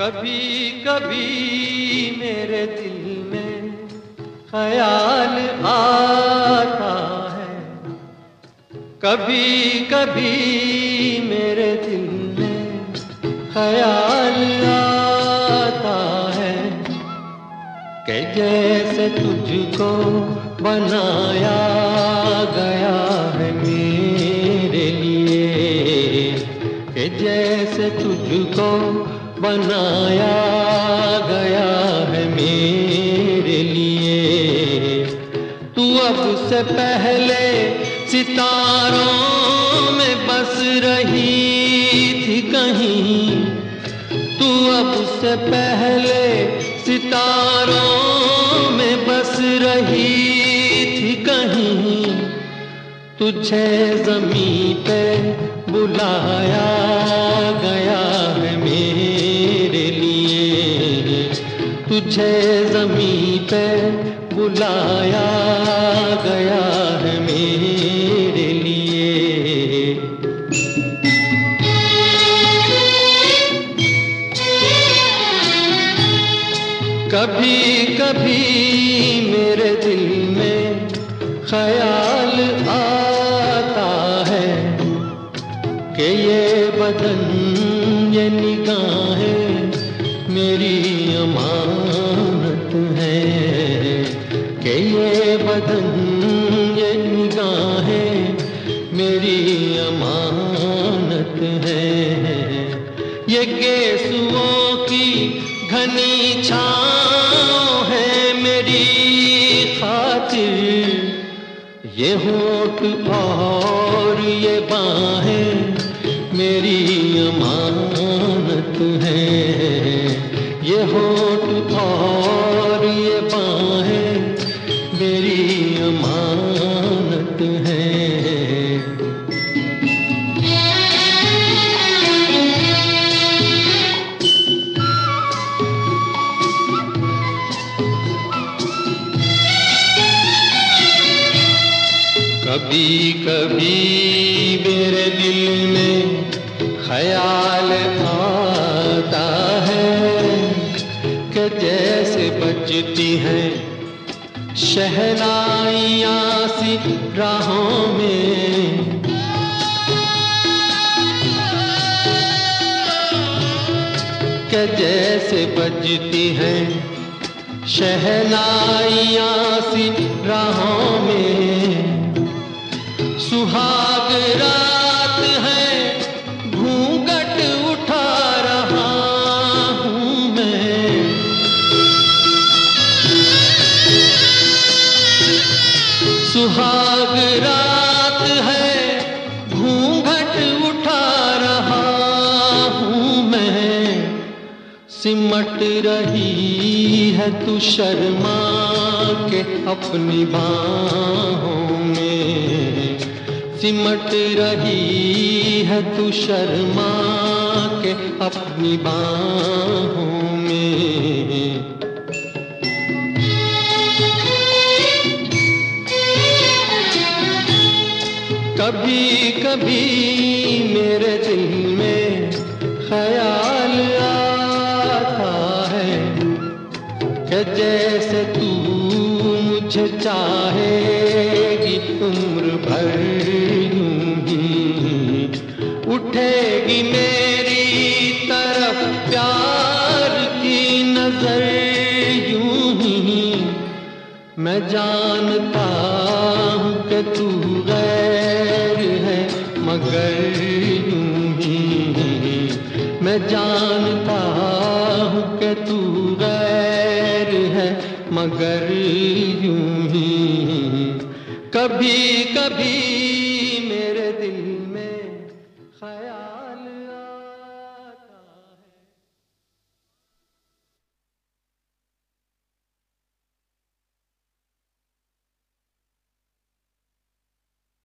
कभी कभी मेरे दिल में ख्याल आता है। कभी कभी मेरे दिल में ख्याल आता है। कि जैसे तुझको बनाया गया है मेरे लिए। कि जैसे तुझको बनाया गया है मेरे लिए। तू अब से पहले सितारों में बस रही थी कहीं। तू अब से पहले सितारों में बस रही थी कहीं। तुझे जमी पे बुलाया गया है तुझे जमी पे बुलाया गया है मेरे लिए। कभी कभी मेरे दिल में ख्याल आता है कि ये बदन, ये निगाहें मेरी अमानत है कि ये बदन, ये निगाहें मेरी अमानत है। ये केसुओं की घनी छाँव है मेरी खातिर। ये होठ और कभी कभी मेरे दिल में ख्याल आता है कि जैसे बजती हैं शहनाइयाँ सी राहों में। कि जैसे बजती हैं शहनाइयाँ सी राहों सुहाग रात है, घूंघट उठा रहा हूँ मैं। सिमट रही है तू शर्मा के अपनी बाहों में। सिमट रही है तू शर्मा के अपनी बाहों में। कभी कभी मेरे दिल में ख्याल आता है कि जैसे तू मुझे चाहेगी, उम्र भर यूँ ही उठेगी मेरी तरफ़, प्यार की नज़र यूँ ही। मैं जानता हूँ कि तू मगर यूँ ही मैं जानता हूँ कि तू गैर है, मगर यूँ ही। कभी कभी